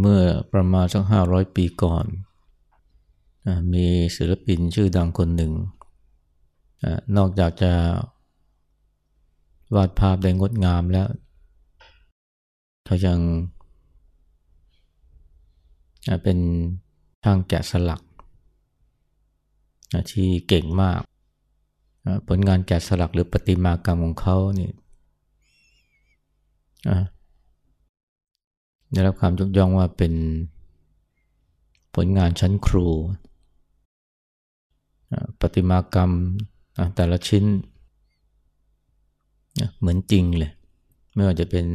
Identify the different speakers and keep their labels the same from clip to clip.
Speaker 1: เมื่อประมาณสักห้าร้อยปีก่อน มีศิลปินชื่อดังคนหนึ่ง นอกจากจะวาดภาพได้งดงามแล้ว เขายังเป็นช่างแกะสลัก ที่เก่งมาก ผลงานแกะสลักหรือประติมากรรมของเขานี่ ได้รับความยกย่องว่าเป็นผลงานชั้นครู ปฏิมากรรมแต่ละชิ้นเหมือนจริงเลย ไม่ว่าจะเป็น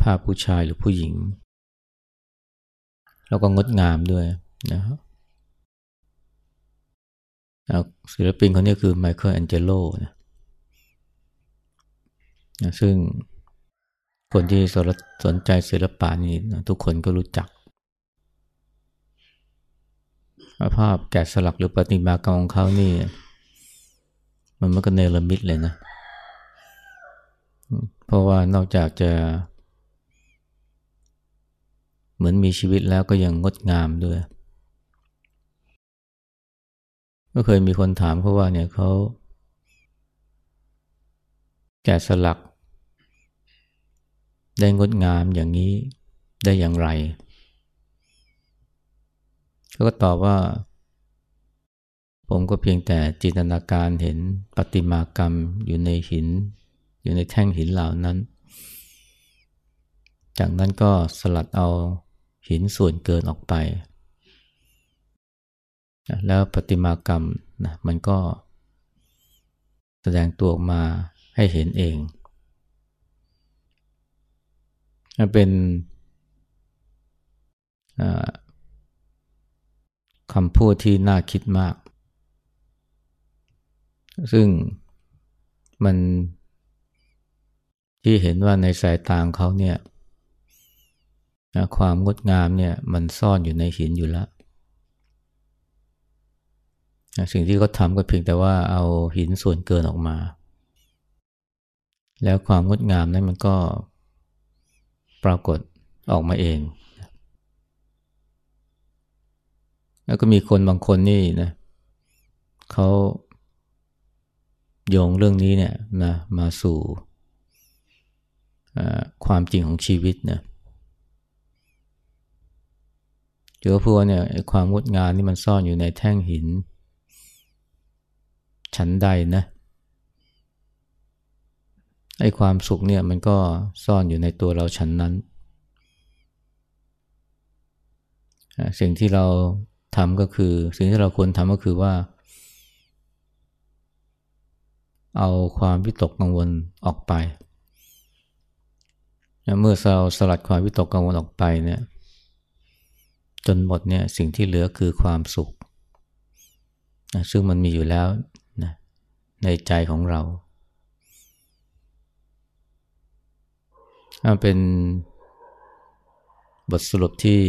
Speaker 1: ภาพผู้ชายหรือผู้หญิง แล้วก็งดงามด้วยนะครับศิลปินคนนี้คือไมเคิลแอนเจโลนะซึ่ง คนที่สนใจศิลปะนี่ทุกคนก็รู้จัก ภาพแกะสลักหรือประติมากรรมของเขานี่ มันมันก็เนรมิตเลยนะ เพราะว่านอกจากจะ เหมือนมีชีวิตแล้วก็ยังงดงามด้วย ก็เคยมีคนถามเขาว่าเนี่ยเขา แกะสลัก ได้งดงามอย่างนี้ได้อย่างไรเขาก็ตอบว่า ผมก็เพียงแต่จินตนาการเห็นปฏิมากรรมอยู่ในหิน อยู่ในแท่งหินเหล่านั้น จากนั้นก็สลัดเอาหินส่วนเกินออกไป แล้วปฏิมากรรมนะมันก็แสดงตัวออกมาให้เห็นเอง เป็นคำพูดที่น่าคิดมาก ซึ่งมันที่เห็นว่าในสายตาของเขาเนี่ยความงดงามเนี่ยมันซ่อนอยู่ในหินอยู่แล้ว สิ่งที่เขาทำก็เพียงแต่ว่าเอาหินส่วนเกินออกมา แล้วความงดงามนั้นมันก็ ปรากฏออกมาเอง แล้วก็มีคนบางคนนี่นะเขาโยงเรื่องนี้เนี่ยนะมาสู่ความจริงของชีวิตนะเจอพูดเนี่ยความงดงามนี่มันซ่อนอยู่ในแท่งหิน ชั้นใดนะ ไอ้ความสุขเนี่ยมันก็ซ่อนอยู่ในตัวเราฉันนั้น สิ่งที่เราทำก็คือ สิ่งที่เราควรทำก็คือว่า เอาความวิตกกังวลออกไป เมื่อเราสลัดความวิตกกังวลออกไปเนี่ยจนหมดเนี่ยสิ่งที่เหลือคือความสุข ซึ่งมันมีอยู่แล้วในใจของเรา เป็นบทสรุปที่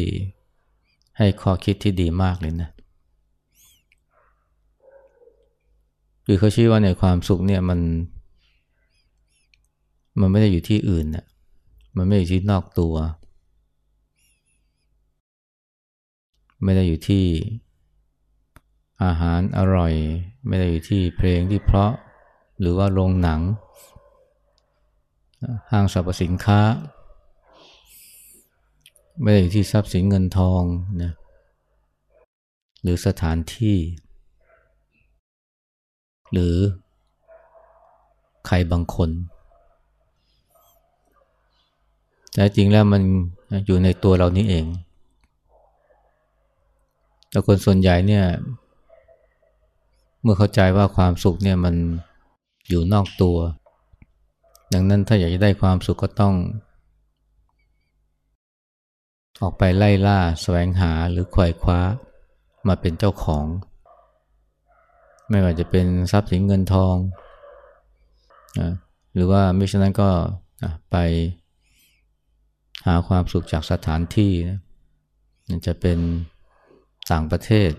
Speaker 1: ให้ข้อคิดที่ดีมากเลยนะคือเขาชี้ว่าในความสุขเนี่ยมัน มันไม่ได้อยู่ที่อื่นนะมันไม่ได้อยู่ที่นอกตัว ไม่ได้อยู่ที่อาหารอร่อย ไม่ได้อยู่ที่เพลงที่เพราะหรือว่าโรงหนัง ห้างสรรพสินค้า ไม่ได้อยู่ที่ทรัพย์สินเงินทองนะหรือสถานที่ หรือใครบางคน แต่จริงแล้วมันอยู่ในตัวเรานี้เอง แต่คนส่วนใหญ่เนี่ยเมื่อเข้าใจว่าความสุขเนี่ยมันอยู่นอกตัว ดังนั้นถ้าอยากจะได้ความสุขก็ต้อง ออกไปไล่ล่าแสวงหาหรือไขว่คว้ามาเป็นเจ้าของ ไม่ว่าจะเป็นทรัพย์สินเงินทอง หรือว่าไม่ฉะนั้นก็ไปหาความสุขจากสถานที่นะจะเป็นต่างประเทศ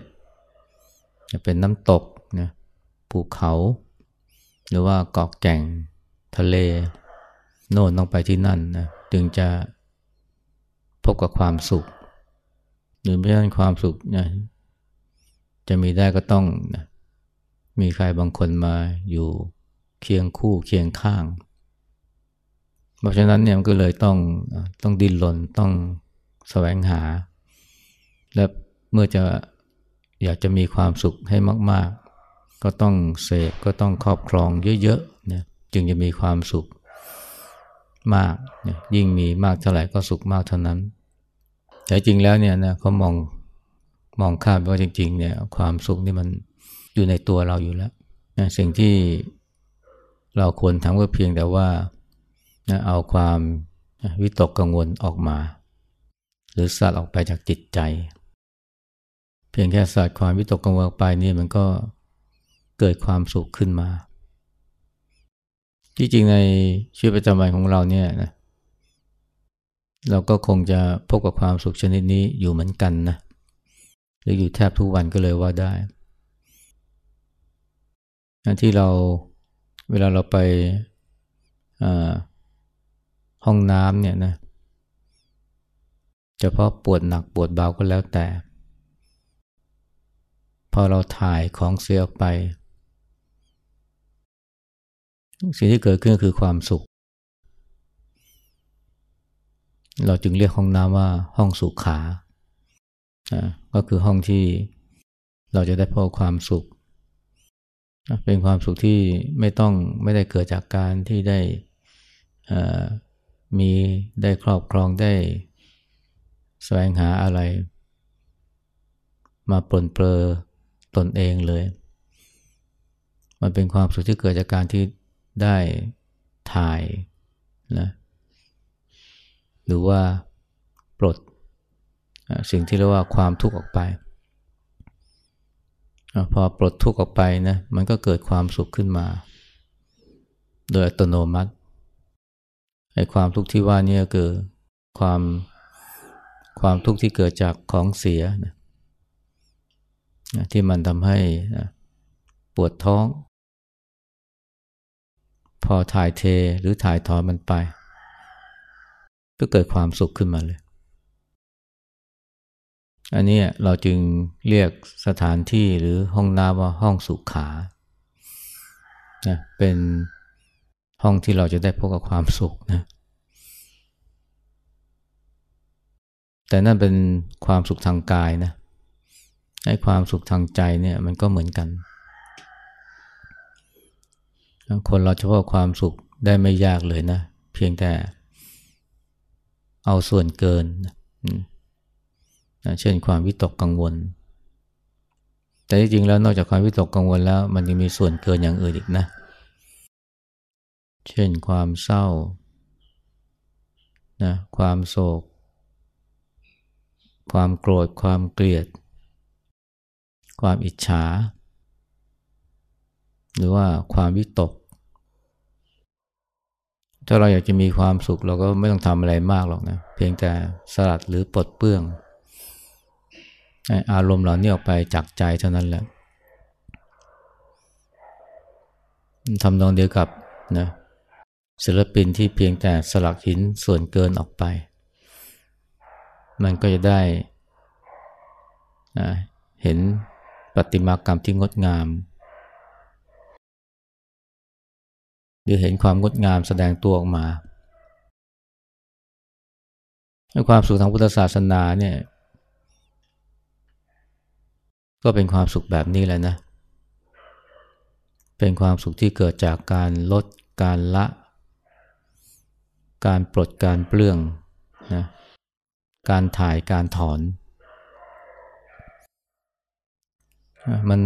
Speaker 1: จะเป็นน้ำตกนะภูเขา หรือว่าเกาะแก่ง ทะเล โน่นต้องไปที่นั่นนะจึงจะพบกับความสุข หรือไม่ใช่ความสุขนะจะมีได้ก็ต้องนะมีใครบางคนมาอยู่เคียงคู่เคียงข้าง เพราะฉะนั้นเนี่ยมันก็เลยต้องต้องดิ้นรนต้องแสวงหา และเมื่อจะอยากจะมีความสุขให้มาก ๆ ก็ต้องเสพก็ต้องครอบครองเยอะๆ จึงจะมีความสุขมาก ยิ่งมีมากเท่าไหร่ก็สุขมากเท่านั้น แต่จริงแล้วเนี่ยนะเขามองมองข้ามว่าจริง ๆ เนี่ยความสุขนี่มันอยู่ในตัวเราอยู่แล้วนะสิ่งที่เราควรทำก็เพียงแต่ว่านะเอาความวิตกกังวลออกมา หรือสัตว์ออกไปจากจิตใจ เพียงแค่สัตว์ความวิตกกังวลไปนี่มันก็เกิดความสุขขึ้นมา ที่จริงในชีวิตประจำวันของเราเนี่ยนะเราก็คงจะพบกับความสุขชนิดนี้อยู่เหมือนกันนะหรืออยู่แทบทุกวันก็เลยว่าได้ที่เราเวลาเราไปห้องน้ำเนี่ยนะเฉพาะปวดหนักปวดเบาก็แล้วแต่ พอเราถ่ายของเสียออกไป สิ่งที่เกิดขึ้นคือความสุข เราจึงเรียกห้องน้ำว่าห้องสุขขา ก็คือห้องที่เราจะได้พบความสุข เป็นความสุขที่ไม่ต้องไม่ได้เกิดจากการที่ได้มีได้ครอบครองได้แสวงหาอะไร มาปลนเปลือตนเองเลย มันเป็นความสุขที่เกิดจากการที่ ได้ถ่ายนะหรือว่าปลดสิ่งที่เรียกว่าความทุกข์ออกไป พอปลดทุกข์ออกไปนะมันก็เกิดความสุขขึ้นมา โดยอัตโนมัติไอ้ความทุกข์ที่ว่านี่ก็คือความความทุกข์ที่เกิดจากของเสียนะที่มันทำให้ปวดท้อง พอถ่ายเทหรือถ่ายถอนมันไป ก็เกิดความสุขขึ้นมาเลย อันนี้เราจึงเรียกสถานที่หรือห้องน้ำว่าห้องสุขานะเป็นห้องที่เราจะได้พบกับความสุขนะ แต่นั่นเป็นความสุขทางกายนะ ให้ความสุขทางใจเนี่ยมันก็เหมือนกัน คนเราจะพบความสุขได้ไม่ยากเลยนะ เพียงแต่เอาส่วนเกินนะนะเช่นความวิตกกังวล แต่จริงๆแล้วนอกจากความวิตกกังวลแล้ว มันยังมีส่วนเกินอย่างอื่นอีกนะ เช่นความเศร้านะความโศก ความโกรธ ความเกลียด ความอิจฉา หรือว่าความวิตก ถ้าเราอยากจะมีความสุขเราก็ไม่ต้องทำอะไรมากหรอกนะ เพียงแต่สลัดหรือปลดเปื้อง อารมณ์เหล่านี้ออกไปจากใจเท่านั้นแหละทำนองเดียวกับนะศิลปินที่เพียงแต่สลักหินส่วนเกินออกไป มันก็จะได้เห็นปฏิมากรรมที่งดงาม หรือเห็นความงดงามแสดงตัวออกมาความสุขทางพุทธศาสนาเนี่ยก็เป็นความสุขแบบนี้แหละนะ เป็นความสุขที่เกิดจากการลดการละ การปลดการเปลื้องนะการถ่ายการถอน มัน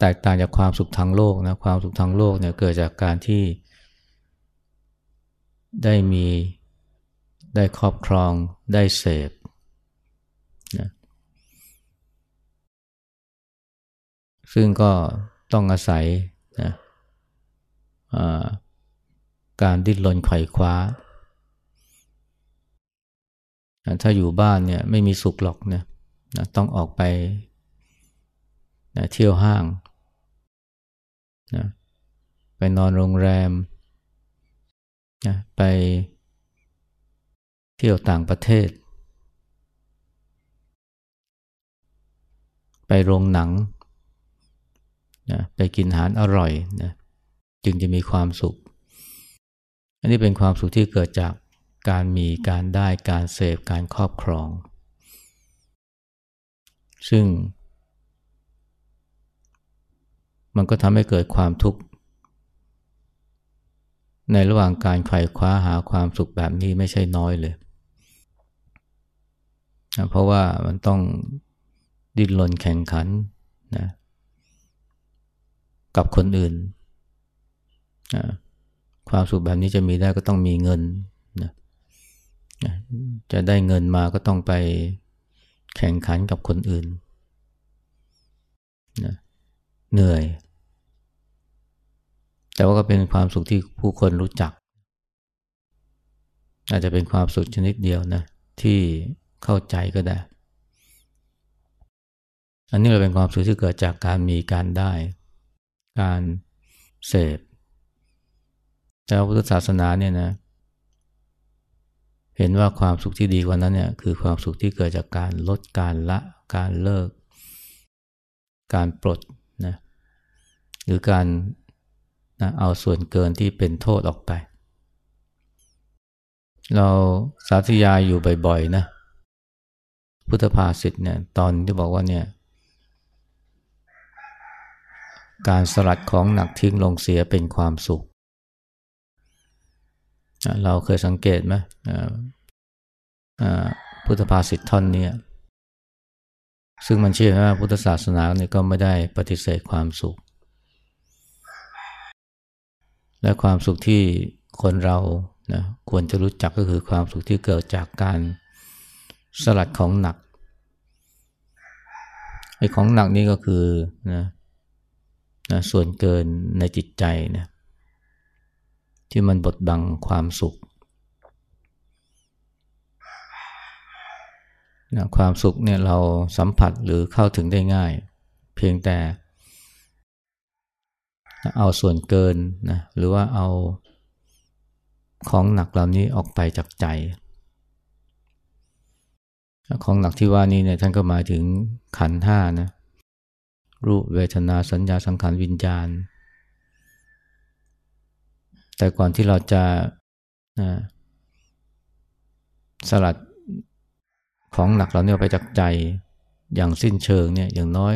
Speaker 1: แตกต่างจากความสุขทางโลกนะความสุขทางโลกเนี่ยเกิดจากการที่ ได้มีได้ครอบครองได้เสพนะซึ่งก็ต้องอาศัยนะการดิ้นรนไขว่คว้า ถ้าอยู่บ้านเนี่ยไม่มีสุขหรอกนะต้องออกไปนะเที่ยวห้าง นะไปนอนโรงแรมนะไปเที่ยวต่างประเทศ ไปโรงหนังนะไปกินอาหารอร่อยนะจึงจะมีความสุข อันนี้เป็นความสุขที่เกิดจากการมีการได้การเสพการครอบครอง ซึ่ง มันก็ทำให้เกิดความทุกข์ ในระหว่างการไขว่คว้าหาความสุขแบบนี้ไม่ใช่น้อยเลย เพราะว่ามันต้องดิ้นรนแข่งขันนะกับคนอื่นนะความสุขแบบนี้จะมีได้ก็ต้องมีเงินนะจะได้เงินมาก็ต้องไปแข่งขันกับคนอื่นนะเหนื่อย แต่ว่าก็เป็นความสุขที่ผู้คนรู้จัก อาจจะเป็นความสุขชนิดเดียวนะที่เข้าใจก็ได้ อันนี้เราเป็นความสุขที่เกิดจากการมีการได้ การเสพแต่พุทธศาสนาเนี่ยนะ เห็นว่าความสุขที่ดีกว่านั้นเนี่ยคือความสุขที่เกิดจากการลดการละการเลิก การปลดนะหรือการ นะเอาส่วนเกินที่เป็นโทษออกไป เราสาธยายอยู่บ่อยๆนะ พุทธภาษิตเนี่ยตอนที่บอกว่าเนี่ย การสลัดของหนักทิ้งลงเสียเป็นความสุข เราเคยสังเกตไหมพุทธภาษิตท่อนนี้ซึ่งมันเชื่อว่าพุทธศาสนาเนี่ยก็ไม่ได้ปฏิเสธความสุข และความสุขที่คนเรานะควรจะรู้จักก็คือความสุขที่เกิดจากการสลัดของหนักไอ้ของหนักนี่ก็คือนะนะส่วนเกินในจิตใจนะที่มันบดบังความสุขนะความสุขเนี่ยเราสัมผัสหรือเข้าถึงได้ง่าย เพียงแต่ เอาส่วนเกินนะหรือว่าเอาของหนักเหล่านี้ออกไปจากใจ ของหนักที่ว่านี้เนี่ยท่านก็หมายถึงขันห้านะรูปเวทนาสัญญาสังขารวิญญาณ แต่ก่อนที่เราจะนะสลัดของหนักเหล่านี้ออกไปจากใจอย่างสิ้นเชิงเนี่ยอย่างน้อย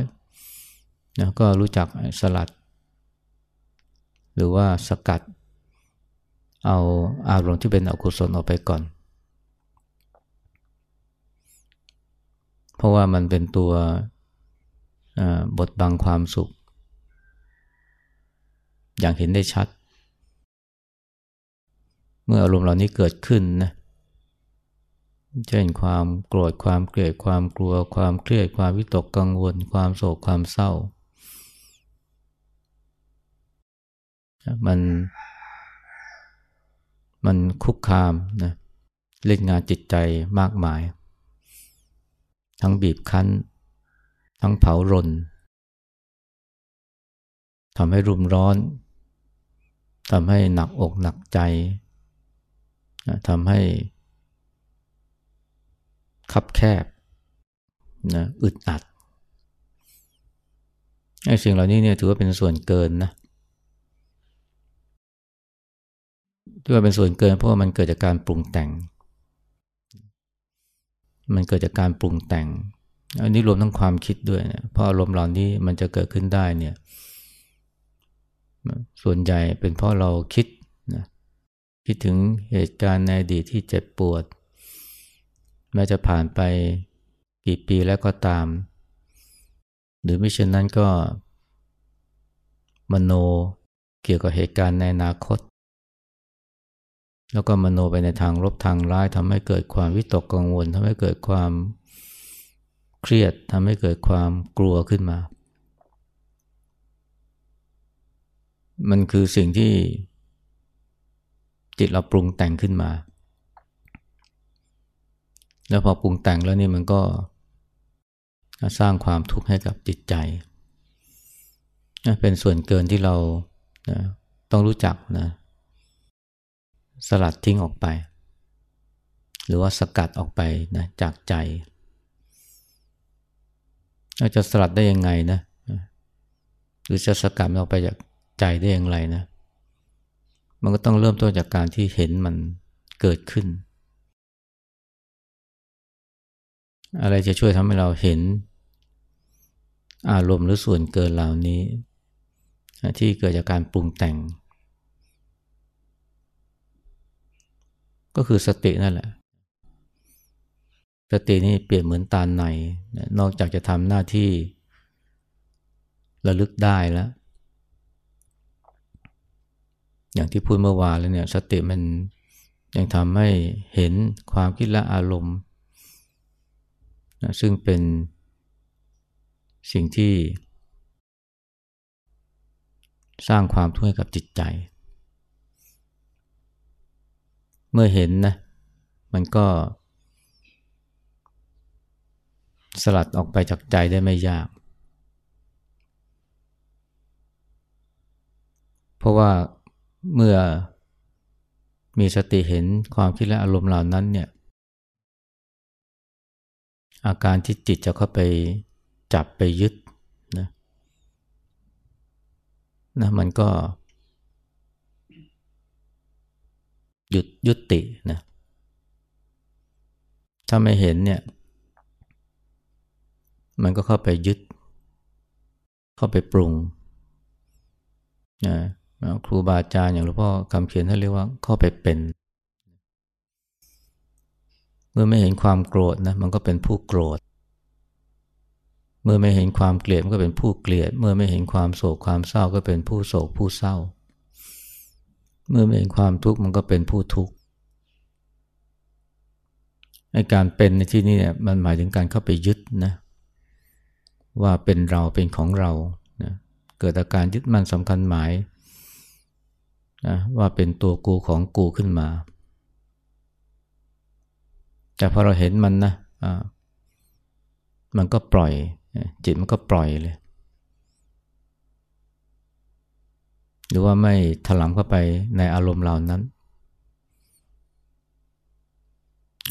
Speaker 1: นะก็รู้จักสลัด หรือว่าสกัด เอาอารมณ์ที่เป็นอกุศลออกไปก่อน เพราะว่ามันเป็นตัวบทบังความสุข อย่างเห็นได้ชัด เมื่ออารมณ์เหล่านี้เกิดขึ้นนะเช่นความโกรธความเกลียดความกลัว ความเครียดความวิตกกังวล ความโศกความเศร้า มันมันคุกคามนะเล่นงานจิตใจมากมาย ทั้งบีบคั้น ทั้งเผารนทำให้รุมร้อนทำให้หนักอกหนักใจทำให้คับแคบนะอึดอัดไอ้สิ่งเหล่านี้เนี่ยถือว่าเป็นส่วนเกินนะ ที่ว่าเป็นส่วนเกินเพราะว่ามันเกิดจากการปรุงแต่ง มันเกิดจากการปรุงแต่ง อันนี้รวมทั้งความคิดด้วยนะเพราะอารมณ์เหล่านี้มันจะเกิดขึ้นได้เนี่ย ส่วนใหญ่เป็นเพราะเราคิดนะคิดถึงเหตุการณ์ในอดีตที่เจ็บปวด แม้จะผ่านไปกี่ปีแล้วก็ตาม หรือไม่เช่นนั้นก็มโนเกี่ยวกับเหตุการณ์ในอนาคต แล้วก็มโนไปในทางลบทางร้ายทำให้เกิดความวิตกกังวลทำให้เกิดความเครียดทำให้เกิดความกลัวขึ้นมา มันคือสิ่งที่จิตเราปรุงแต่งขึ้นมา แล้วพอปรุงแต่งแล้วนี่มันก็สร้างความทุกข์ให้กับจิตใจ เป็นส่วนเกินที่เราต้องรู้จักนะ สลัดทิ้งออกไป หรือว่าสกัดออกไปนะจากใจจะสลัดได้ยังไงนะ หรือจะสกัดมันออกไปจากใจได้อย่างไรนะ มันก็ต้องเริ่มต้นจากการที่เห็นมันเกิดขึ้น อะไรจะช่วยทำให้เราเห็น อารมณ์หรือส่วนเกินเหล่านี้ ที่เกิดจากการปรุงแต่ง ก็คือสตินั่นแหละ สตินี่เปรียบเหมือนตาใน นอกจากจะทำหน้าที่ระลึกได้แล้ว อย่างที่พูดเมื่อวานแล้วเนี่ย สติมันยังทำให้เห็นความคิดและอารมณ์นะซึ่งเป็นสิ่งที่ สร้างความทุกข์ให้กับจิตใจ เมื่อเห็นนะ มันก็ สลัดออกไปจากใจได้ไม่ยาก เพราะว่าเมื่อมีสติเห็นความคิดและอารมณ์เหล่านั้นเนี่ย อาการที่จิตจะเข้าไปจับไปยึดนะนะมันก็ หยุดยุตินะถ้าไม่เห็นเนี่ย มันก็เข้าไปยึด เข้าไปปรุงนะครูบาอาจารย์อย่างหลวงพ่อคำเขียนท่านเรียกว่าเข้าไปเป็น เมื่อไม่เห็นความโกรธนะมันก็เป็นผู้โกรธ เมื่อไม่เห็นความเกลียดก็เป็นผู้เกลียด เมื่อไม่เห็นความโศกความเศร้าก็เป็นผู้โศกผู้เศร้า เมื่อเห็นความทุกข์มันก็เป็นผู้ทุกข์ไอการเป็นในที่นี้เนี่ยมันหมายถึงการเข้าไปยึดนะว่าเป็นเราเป็นของเรานะเกิดอาการยึดมั่นสำคัญหมายนะว่าเป็นตัวกูของกูขึ้นมา แต่พอเราเห็นมันนะะมันก็ปล่อยจิตมันก็ปล่อยเลย หรือว่าไม่ถลำเข้าไปในอารมณ์เหล่านั้น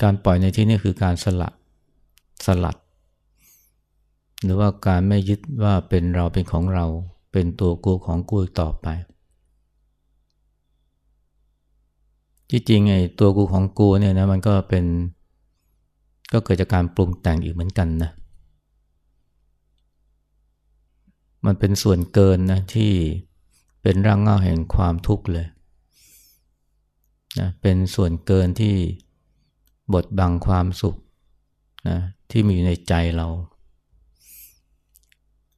Speaker 1: การปล่อยในที่นี้คือการสละสลัด หรือว่าการไม่ยึดว่าเป็นเราเป็นของเรา เป็นตัวกูของกูต่อไป ที่จริงไอ้ตัวกูของกูเนี่ยนะมันก็เป็นก็เกิดจากการปรุงแต่งอยู่เหมือนกันนะ มันเป็นส่วนเกินนะที่ เป็นร่างเงาแห่งความทุกข์เลยนะเป็นส่วนเกินที่บดบังความสุขนะที่มีอยู่ในใจเรา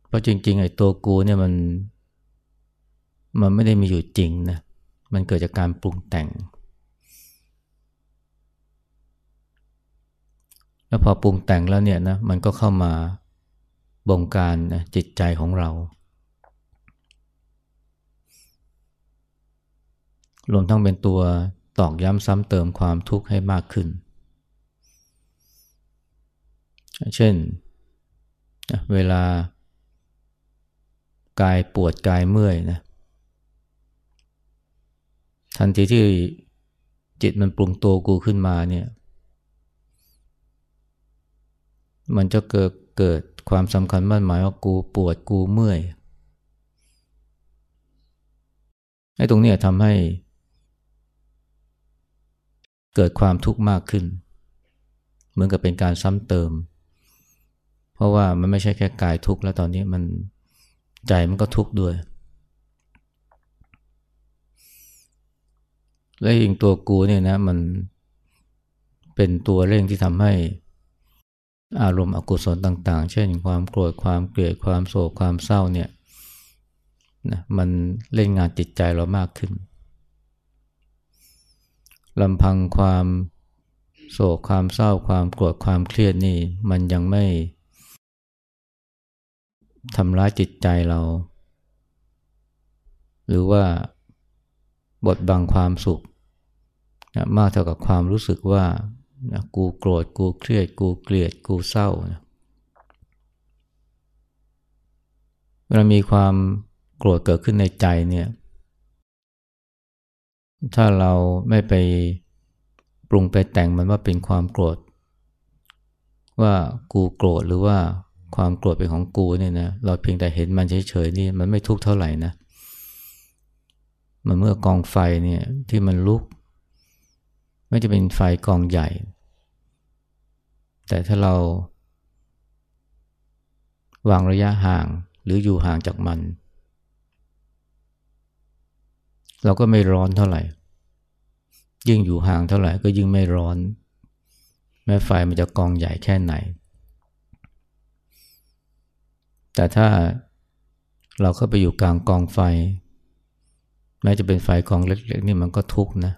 Speaker 1: เพราะจริง ๆ ไอ้ตัวกูเนี่ยมัน มันไม่ได้มีอยู่จริงนะ มันเกิดจากการปรุงแต่ง แล้วพอปรุงแต่งแล้วเนี่ยนะ มันก็เข้ามาบงการนะจิตใจของเรา รวมทั้งเป็นตัวตอกย้ำซ้ำเติมความทุกข์ให้มากขึ้น เช่น เวลากายปวดกายเมื่อยนะทันทีที่จิตมันปรุงตัวกูขึ้นมาเนี่ย มันจะเกิดเกิดความสำคัญมั่นหมายว่ากูปวดกูเมื่อยไอ้ตรงนี้ทำให้ เกิดความทุกข์มากขึ้น เหมือนกับเป็นการซ้ำเติม เพราะว่ามันไม่ใช่แค่กายทุกข์แล้วตอนนี้มันใจมันก็ทุกข์ด้วย และอีกตัวกูเนี่ยนะมันเเป็นตัวเร่งที่ทำให้อารมณ์อกุศลต่างๆ เช่นความโกรธความเกลียดความโศกความเศร้าเนี่ยนะมันเล่นงานจิตใจเรามากขึ้น ลำพังความโศกความเศร้าความโกรธความเครียดนี่ มันยังไม่ทำร้ายจิตใจเรา หรือว่าบทบังความสุขนะมากเท่ากับความรู้สึกว่านะกูโกรธกูเครียด กูเกลียด กูเศร้านะเวลามีความโกรธเกิดขึ้นในใจเนี่ย ถ้าเราไม่ไปปรุงไปแต่งมันว่าเป็นความโกรธ ว่ากูโกรธหรือว่าความโกรธเป็นของกูเนี่ยนะเราเพียงแต่เห็นมันเฉยๆนี่มันไม่ทุกข์เท่าไหร่นะมันเมื่อกองไฟเนี่ยที่มันลุก ไม่จะเป็นไฟกองใหญ่ แต่ถ้าเราวางระยะห่างหรืออยู่ห่างจากมัน เราก็ไม่ร้อนเท่าไหร่ ยิ่งอยู่ห่างเท่าไหร่ก็ยิ่งไม่ร้อน แม้ไฟมันจะกองใหญ่แค่ไหน แต่ถ้าเราเข้าไปอยู่กลางกองไฟ แม้จะเป็นไฟกองเล็กๆนี่มันก็ทุกข์นะ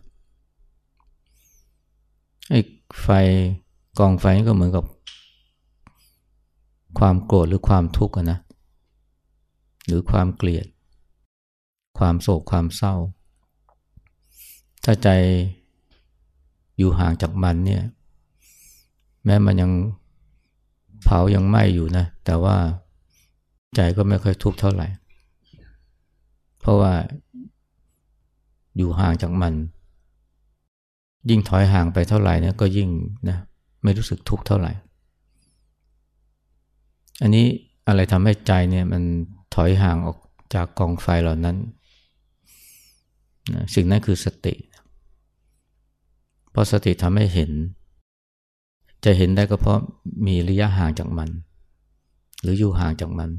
Speaker 1: ไอ้ไฟกองไฟก็เหมือนกับความโกรธหรือความทุกข์นะ หรือความเกลียด ความโศกความเศร้า ถ้าใจอยู่ห่างจากมันเนี่ย แม้มันยังเผายังไหม้อยู่นะ แต่ว่าใจก็ไม่ค่อยทุกข์เท่าไหร่ เพราะว่าอยู่ห่างจากมัน ยิ่งถอยห่างไปเท่าไหร่เนี่ยก็ยิ่งนะไม่รู้สึกทุกข์เท่าไหร่ อันนี้อะไรทำให้ใจเนี่ยมันถอยห่างออกจากกองไฟเหล่านั้น นะสิ่งนั้นคือสติ เพราะสติทำให้เห็น จะเห็นได้ก็เพราะมีระยะห่างจากมัน หรืออยู่ห่างจากมัน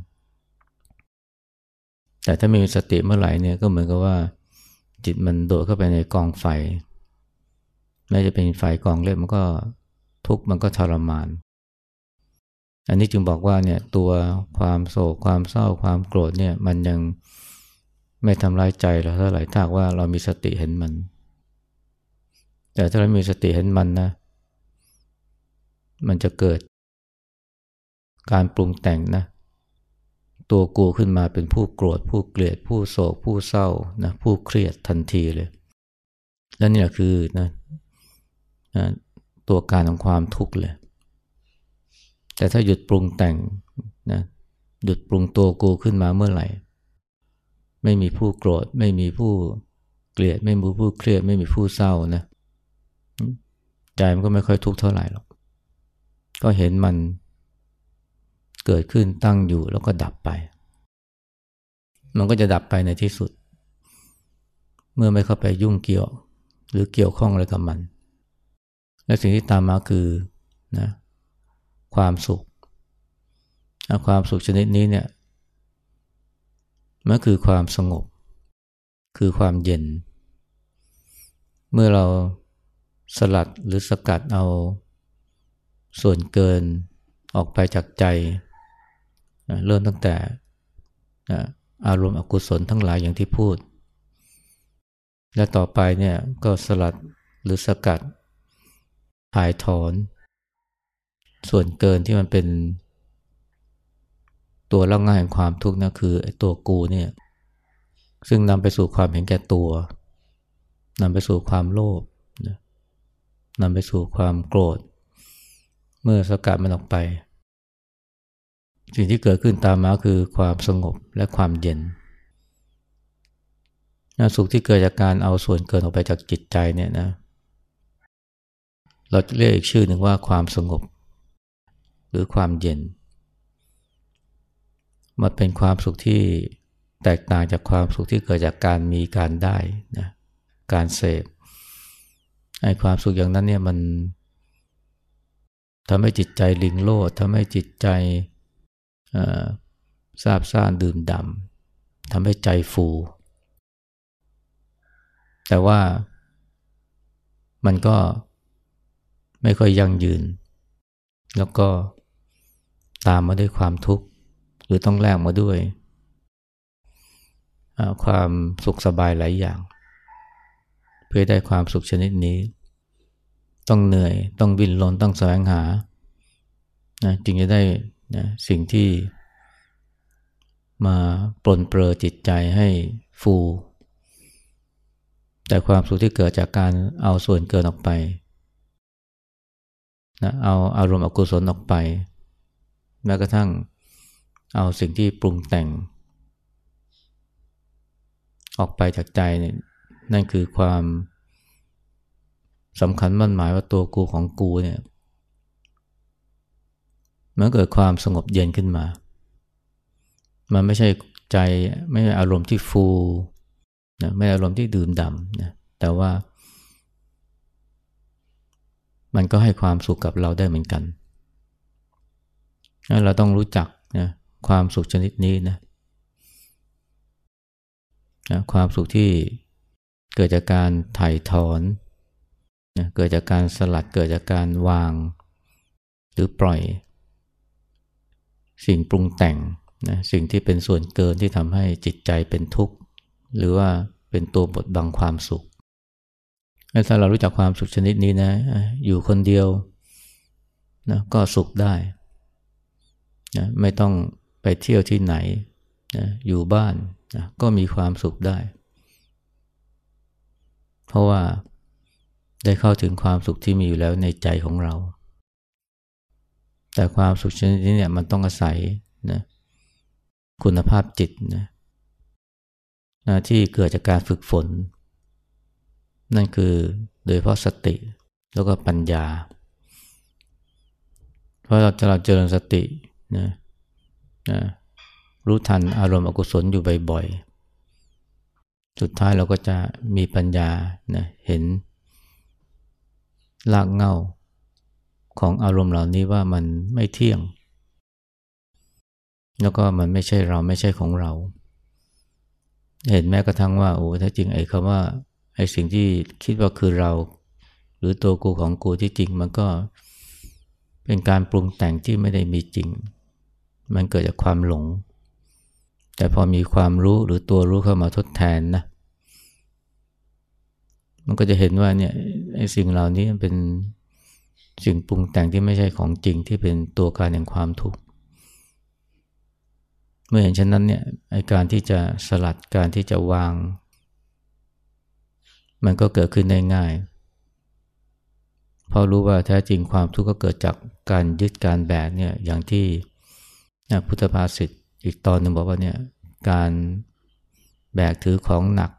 Speaker 1: แต่ถ้าไม่มีสติเมื่อไหร่เนี่ยก็เหมือนกับว่า จิตมันโดดเข้าไปในกองไฟแม้จะเป็นไฟกองเล็กมันก็ทุกข์มันก็ทรมาน อันนี้จึงบอกว่าเนี่ยตัวความโศกความเศร้าความโกรธเนี่ยมันยัง ไม่ทำร้ายใจเราเท่าไหร่ถ้าว่าเรามีสติเห็นมัน แต่ถ้าเรามีสติเห็นมันนะ มันจะเกิด การปรุงแต่งนะ ตัวกูขึ้นมาเป็นผู้โกรธ ผู้เกลียด ผู้โศก ผู้เศร้านะผู้เครียดทันทีเลย และนี่แหละคือนะนะตัวการของความทุกข์เลย แต่ถ้าหยุดปรุงแต่งนะหยุดปรุงตัวกูขึ้นมาเมื่อไหร่ ไม่มีผู้โกรธ ไม่มีผู้เกลียด ไม่มีผู้เครียด ไม่มีผู้เศร้านะใจมันก็ไม่ค่อยทุกข์เท่าไหร่หรอก ก็เห็นมันเกิดขึ้นตั้งอยู่แล้วก็ดับไป มันก็จะดับไปในที่สุด เมื่อไม่เข้าไปยุ่งเกี่ยว หรือเกี่ยวข้องอะไรกับมัน และสิ่งที่ตามมาคือนะความสุข ความสุขชนิดนี้เนี่ย มันคือความสงบ คือความเย็น เมื่อเราสลัดหรือสกัดเอา ส่วนเกินออกไปจากใจ เริ่มตั้งแต่อารมณ์อกุศลทั้งหลายอย่างที่พูด และต่อไปเนี่ยก็สลัดหรือสกัดถ่ายถอน ส่วนเกินที่มันเป็น ตัวเล่าง่ายแห่งความทุกข์นะคือตัวกูเนี่ยซึ่งนำไปสู่ความเห็นแก่ตัวนำไปสู่ความโลภนำไปสู่ความโกรธ เมื่อสกัดมันออกไป สิ่งที่เกิดขึ้นตามมาคือความสงบและความเย็นนะสุขที่เกิดจากการเอาส่วนเกินออกไปจากจิตใจเนี่ยนะ เราจะเรียกอีกชื่อหนึ่งว่าความสงบ หรือความเย็น มันเป็นความสุขที่แตกต่างจากความสุขที่เกิดจากการมีการได้นะการเสพไอ้ความสุขอย่างนั้นเนี่ยมันทำให้จิตใจลิงโลดทำให้จิตใจทราบซ่านดื่มดำทำให้ใจฟู แต่ว่ามันก็ไม่ค่อยยั่งยืน แล้วก็ตามมาด้วยความทุกข์ หรือต้องแลกมาด้วยความสุขสบายหลายอย่าง เพื่อได้ความสุขชนิดนี้ ต้องเหนื่อยต้องวินลนต้องแสวงหานะจึงจะได้นะสิ่งที่มาปลนเปลือจิตใจให้ฟู แต่ความสุขที่เกิดจากการเอาส่วนเกินออกไปนะเอาอารมณ์อกุศลออกไป แม้กระทั่ง เอาสิ่งที่ปรุงแต่ง ออกไปจากใจเนี่ยนั่นคือความสำคัญมั่นหมายว่าตัวกูของกูเนี่ยมันเกิดความสงบเย็นขึ้นมา มันไม่ใช่ใจไม่ใช่อารมณ์ที่ฟูนะไม่อารมณ์ที่ดื่มด่ำนะแต่ว่า มันก็ให้ความสุขกับเราได้เหมือนกัน เราต้องรู้จักนะ ความสุขชนิดนี้นะนะความสุขที่เกิดจากการถ่ายถอนนะเกิดจากการสลัดเกิดจากการวาง หรือปล่อย สิ่งปรุงแต่งนะสิ่งที่เป็นส่วนเกินที่ทำให้จิตใจเป็นทุกข์ หรือว่าเป็นตัวบดบังความสุขถ้าเรารู้จักความสุขชนิดนี้นะ อยู่คนเดียวนะก็สุขได้นะไม่ต้อง ไปเที่ยวที่ไหนนะอยู่บ้านนะก็มีความสุขได้ เพราะว่าได้เข้าถึงความสุขที่มีอยู่แล้วในใจของเรา แต่ความสุขชนิดนี้เนี่ยมันต้องอาศัยนะคุณภาพจิตนะนะที่เกิดจากการฝึกฝน นั่นคือโดยเพราะสติแล้วก็ปัญญา เพราะเราจะเราเจริญสตินะ นะรู้ทันอารมณ์อกุศลอยู่บ่อยๆ สุดท้ายเราก็จะมีปัญญานะเห็นลากเงาของอารมณ์เหล่านี้ว่ามันไม่เที่ยง แล้วก็มันไม่ใช่เราไม่ใช่ของเรา เห็นแม้กระทั่งว่าโอ้ถ้าจริงไอ้คำว่าไอ้สิ่งที่คิดว่าคือเรา หรือตัวกูของกูที่จริงมันก็เป็นการปรุงแต่งที่ไม่ได้มีจริง มันเกิดจากความหลง แต่พอมีความรู้หรือตัวรู้เข้ามาทดแทนนะ มันก็จะเห็นว่าเนี่ยไอ้สิ่งเหล่านี้เป็นสิ่งปรุงแต่งที่ไม่ใช่ของจริงที่เป็นตัวการแห่งความทุกข์ เมื่อเห็นเช่นนั้นเนี่ยไอ้การที่จะสลัดการที่จะวาง มันก็เกิดขึ้นได้ง่ายเพราะรู้ว่าแท้จริงความทุกข์ก็เกิดจากการยึดการแบกเนี่ยอย่างที่ พุทธภาษิตอีกตอนหนึ่งบอกว่าเนี่ยการแบกถือของหนัก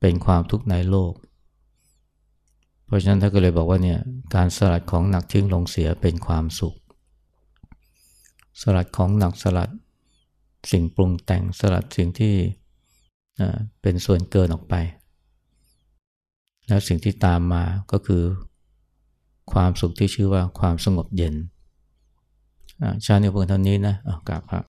Speaker 1: เป็นความทุกข์ในโลก เพราะฉะนั้นท่านก็เลยบอกว่าเนี่ยการสลัดของหนักทิ้งลงเสียเป็นความสุข สลัดของหนักสลัดสิ่งปรุงแต่งสลัดสิ่งที่เป็นส่วนเกินออกไป แล้วสิ่งที่ตามมาก็คือ ความสุขที่ชื่อว่าความสงบเย็น ชาเนียเพียงเท่านี้นะกราบพระ